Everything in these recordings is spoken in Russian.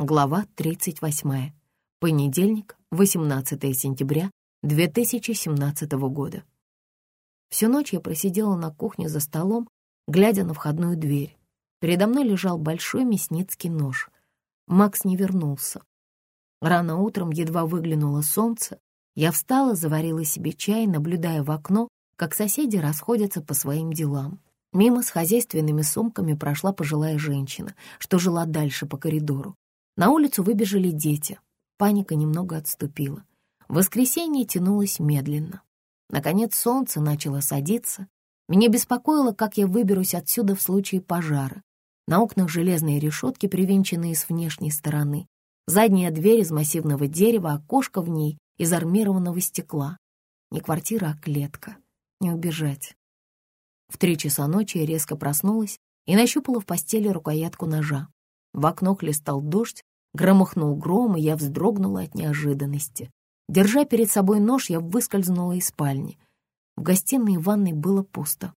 Глава 38. Понедельник, 18 сентября 2017 года. Всю ночь я просидела на кухне за столом, глядя на входную дверь. Передо мной лежал большой мясницкий нож. Макс не вернулся. Рано утром едва выглянуло солнце. Я встала, заварила себе чай, наблюдая в окно, как соседи расходятся по своим делам. Мимо с хозяйственными сумками прошла пожилая женщина, что жила дальше по коридору. На улицу выбежали дети. Паника немного отступила. Воскресенье тянулось медленно. Наконец солнце начало садиться. Меня беспокоило, как я выберусь отсюда в случае пожара. На окнах железные решетки, привинченные с внешней стороны. Задняя дверь из массивного дерева, окошко в ней из армированного стекла. Не квартира, а клетка. Не убежать. В три часа ночи я резко проснулась и нащупала в постели рукоятку ножа. В окно хлестал дождь, Громыхнул гром, и я вздрогнула от неожиданности. Держа перед собой нож, я выскользнула из спальни. В гостиной и ванной было пусто.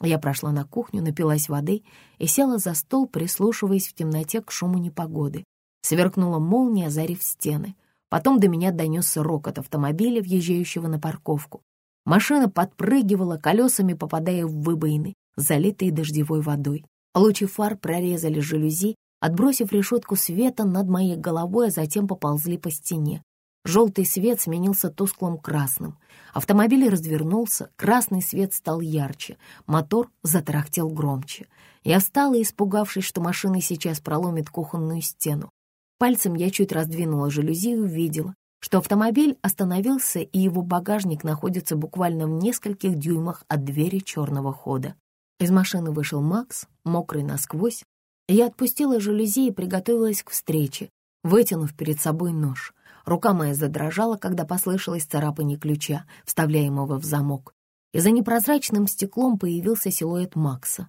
Я прошла на кухню, напилась воды и села за стол, прислушиваясь в темноте к шуму непогоды. Сверкнула молния, озарив стены. Потом до меня донесся рокот автомобиля, въезжающего на парковку. Машина подпрыгивала, колесами попадая в выбоины, залитые дождевой водой. Лучи фар прорезали жалюзи отбросив решетку света над моей головой, а затем поползли по стене. Желтый свет сменился тусклым красным. Автомобиль развернулся, красный свет стал ярче, мотор затарахтел громче. Я встала, испугавшись, что машина сейчас проломит кухонную стену. Пальцем я чуть раздвинула жалюзи и увидела, что автомобиль остановился, и его багажник находится буквально в нескольких дюймах от двери черного хода. Из машины вышел Макс, мокрый насквозь, я отпустила жалюзи и приготовилась к встрече, вытянув перед собой нож. Рука моя задрожала, когда послышалось царапание ключа, вставляемого в замок. И за непрозрачным стеклом появился силуэт Макса.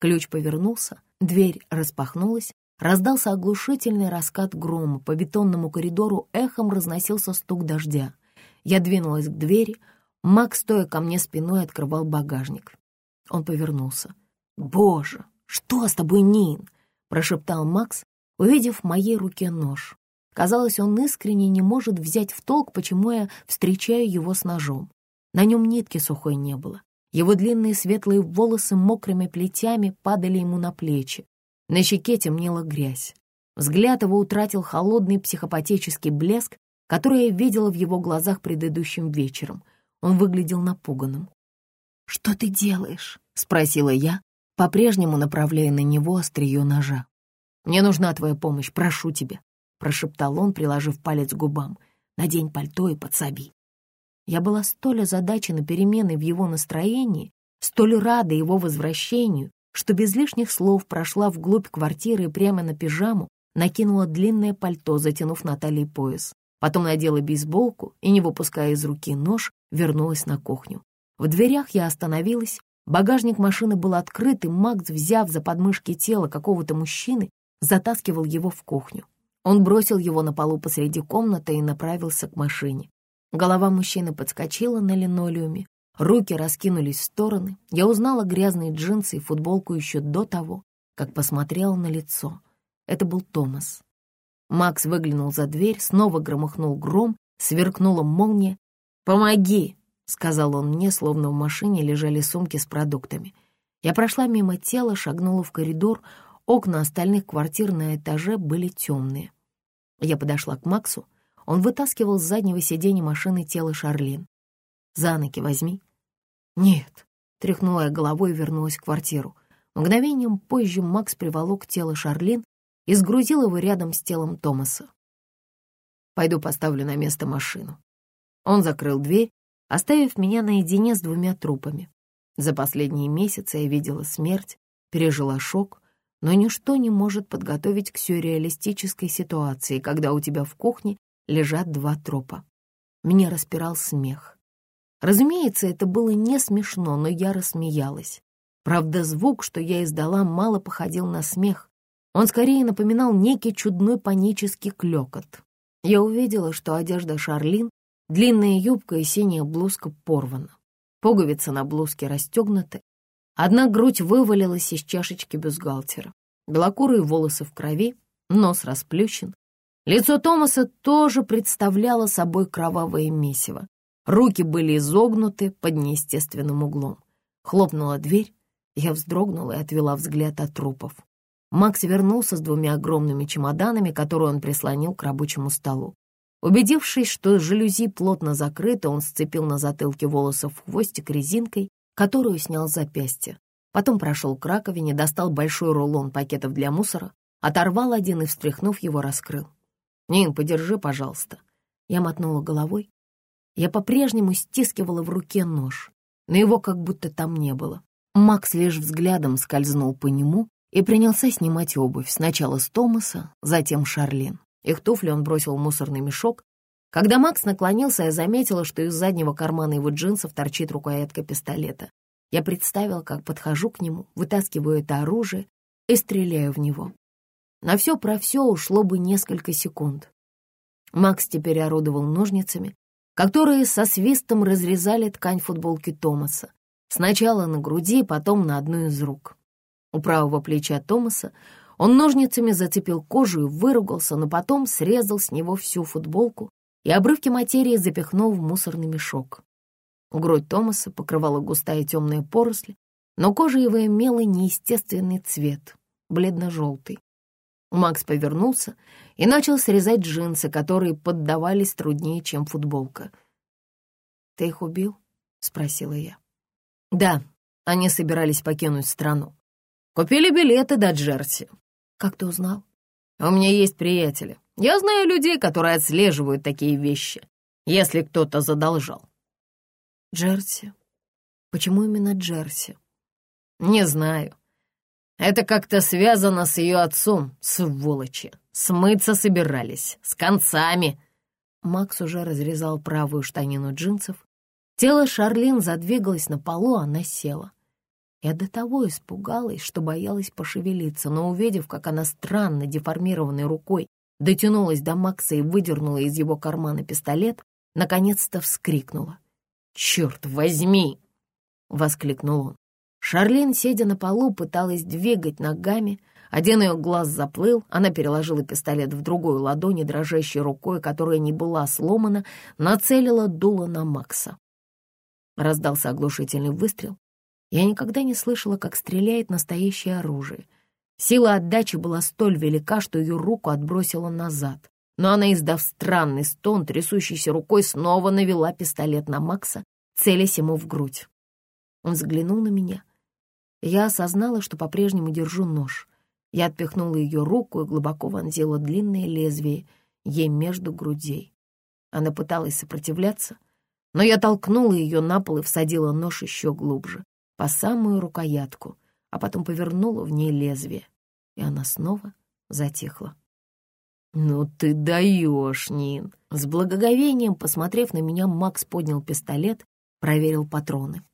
Ключ повернулся, дверь распахнулась, раздался оглушительный раскат грома, по бетонному коридору эхом разносился стук дождя. Я двинулась к двери, Макс, стоя ко мне спиной, открывал багажник. Он повернулся. «Боже, что с тобой, Нин?» — прошептал Макс, увидев в моей руке нож. Казалось, он искренне не может взять в толк, почему я встречаю его с ножом. На нем нитки сухой не было. Его длинные светлые волосы мокрыми плетями падали ему на плечи. На щеке темнела грязь. Взгляд его утратил холодный психопатический блеск, который я видела в его глазах предыдущим вечером. Он выглядел напуганным. «Что ты делаешь?» — спросила я, по-прежнему направляя на него острие ножа. «Мне нужна твоя помощь, прошу тебя», — прошептал он, приложив палец к губам. «Надень пальто и подсоби». Я была столь озадачена переменой в его настроении, столь рада его возвращению, что без лишних слов прошла вглубь квартиры и прямо на пижаму накинула длинное пальто, затянув на талии пояс. Потом надела бейсболку и, не выпуская из руки нож, вернулась на кухню. В дверях я остановилась Багажник машины был открыт, и Макс, взяв за подмышки тело какого-то мужчины, затаскивал его в кухню. Он бросил его на полу посреди комнаты и направился к машине. Голова мужчины подскочила на линолеуме, руки раскинулись в стороны. Я узнала грязные джинсы и футболку еще до того, как посмотрела на лицо. Это был Томас. Макс выглянул за дверь, снова громыхнул гром, сверкнула молния. «Помоги!» — сказал он мне, словно в машине лежали сумки с продуктами. Я прошла мимо тела, шагнула в коридор, окна остальных квартир на этаже были темные. Я подошла к Максу, он вытаскивал с заднего сиденья машины тело Шарлин. «За ноги возьми». «Нет», — тряхнула я головой и вернулась в квартиру. Мгновением позже Макс приволок тело Шарлин и сгрузил его рядом с телом Томаса. «Пойду поставлю на место машину». Он закрыл дверь оставив меня наедине с двумя трупами. За последние месяцы я видела смерть, пережила шок, но ничто не может подготовить к сюрреалистической ситуации, когда у тебя в кухне лежат два трупа. Меня распирал смех. Разумеется, это было не смешно, но я рассмеялась. Правда, звук, что я издала, мало походил на смех. Он скорее напоминал некий чудной панический клёкот. Я увидела, что одежда Шарлин Длинная юбка и синяя блузка порвана. Пуговицы на блузке расстегнуты. Одна грудь вывалилась из чашечки бюстгальтера. Белокурые волосы в крови, нос расплющен. Лицо Томаса тоже представляло собой кровавое месиво. Руки были изогнуты под неестественным углом. Хлопнула дверь, я вздрогнула и отвела взгляд от трупов. Макс вернулся с двумя огромными чемоданами, которые он прислонил к рабочему столу. Убедившись, что жалюзи плотно закрыты, он сцепил на затылке волосы в хвостик резинкой, которую снял с запястья. Потом прошел к раковине, достал большой рулон пакетов для мусора, оторвал один и, встряхнув его, раскрыл. «Нин, подержи, пожалуйста». Я мотнула головой. Я по-прежнему стискивала в руке нож, но его как будто там не было. Макс лишь взглядом скользнул по нему и принялся снимать обувь, сначала с Томаса, затем Шарлин. Их туфли он бросил в мусорный мешок. Когда Макс наклонился, я заметила, что из заднего кармана его джинсов торчит рукоятка пистолета. Я представила, как подхожу к нему, вытаскиваю это оружие и стреляю в него. На все про все ушло бы несколько секунд. Макс теперь орудовал ножницами, которые со свистом разрезали ткань футболки Томаса. Сначала на груди, потом на одну из рук. У правого плеча Томаса он ножницами зацепил кожу и выругался, но потом срезал с него всю футболку и обрывки материи запихнул в мусорный мешок. Грудь Томаса покрывала густая темная поросль, но кожа его имела неестественный цвет, бледно-желтый. Макс повернулся и начал срезать джинсы, которые поддавались труднее, чем футболка. «Ты их убил?» — спросила я. «Да, они собирались покинуть страну. Купили билеты до Джерси. «Как ты узнал?» «У меня есть приятели. Я знаю людей, которые отслеживают такие вещи, если кто-то задолжал». «Джерси? Почему именно Джерси?» «Не знаю. Это как-то связано с ее отцом, сволочи. Смыться собирались, с концами». Макс уже разрезал правую штанину джинсов. Тело Шарлин задвигалось на полу, она села. Я до того испугалась, что боялась пошевелиться, но увидев, как она странно деформированной рукой дотянулась до Макса и выдернула из его кармана пистолет, наконец-то вскрикнула. «Черт возьми!» — воскликнул он. Шарлин, сидя на полу, пыталась двигать ногами. Один ее глаз заплыл, она переложила пистолет в другую ладонь дрожащей рукой, которая не была сломана, нацелила дуло на Макса. Раздался оглушительный выстрел, я никогда не слышала, как стреляет настоящее оружие. Сила отдачи была столь велика, что ее руку отбросила назад. Но она, издав странный стон, трясущейся рукой, снова навела пистолет на Макса, целясь ему в грудь. Он взглянул на меня. Я осознала, что по-прежнему держу нож. Я отпихнула ее руку и глубоко вонзила длинное лезвие ей между грудей. Она пыталась сопротивляться, но я толкнула ее на пол и всадила нож еще глубже по самую рукоятку, а потом повернула в ней лезвие, и она снова затихла. «Ну ты даешь, Нин!» С благоговением, посмотрев на меня, Макс поднял пистолет, проверил патроны.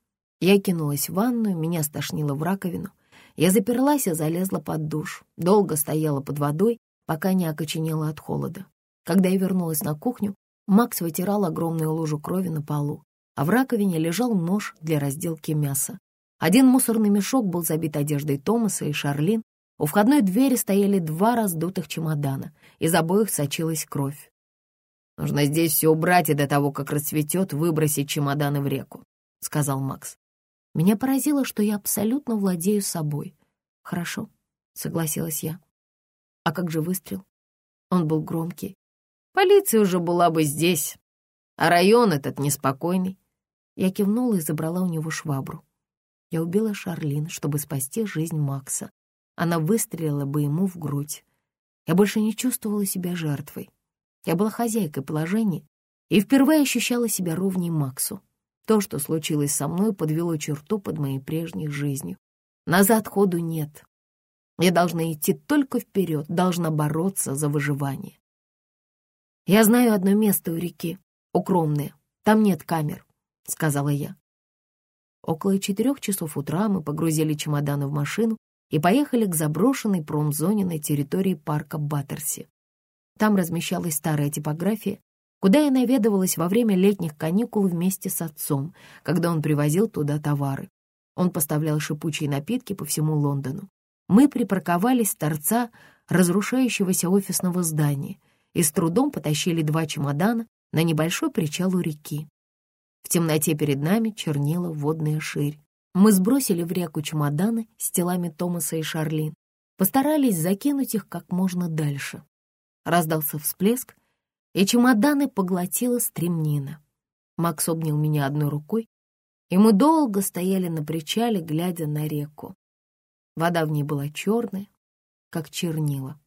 Я кинулась в ванную, меня стошнило в раковину. Я заперлась и залезла под душ. Долго стояла под водой, пока не окоченела от холода. Когда я вернулась на кухню, Макс вытирал огромную лужу крови на полу, а в раковине лежал нож для разделки мяса. Один мусорный мешок был забит одеждой Томаса и Шарлин. У входной двери стояли два раздутых чемодана. Из обоих сочилась кровь. «Нужно здесь все убрать и до того, как расцветет, выбросить чемоданы в реку», — сказал Макс. Меня поразило, что я абсолютно владею собой. «Хорошо», — согласилась я. «А как же выстрел?» Он был громкий. «Полиция уже была бы здесь, а район этот неспокойный». Я кивнула и забрала у него швабру. Я убила Шарлин, чтобы спасти жизнь Макса. Она выстрелила бы ему в грудь. Я больше не чувствовала себя жертвой. Я была хозяйкой положения и впервые ощущала себя ровней Максу. То, что случилось со мной, подвело черту под моей прежней жизнью. Назад ходу нет. Я должна идти только вперед, должна бороться за выживание. «Я знаю одно место у реки, укромное. Там нет камер», — сказала я. Около четырех часов утра мы погрузили чемоданы в машину и поехали к заброшенной промзоне на территории парка Баттерси. Там размещалась старая типография, куда я наведывалась во время летних каникул вместе с отцом, когда он привозил туда товары. Он поставлял шипучие напитки по всему Лондону. мы припарковались с торца разрушающегося офисного здания и с трудом потащили два чемодана на небольшой причал у реки. В темноте перед нами чернела водная ширь. Мы сбросили в реку чемоданы с телами Томаса и Шарлин, постарались закинуть их как можно дальше. Раздался всплеск, и чемоданы поглотила стремнина. Макс обнял меня одной рукой, и мы долго стояли на причале, глядя на реку. Вода в ней была черная, как чернила.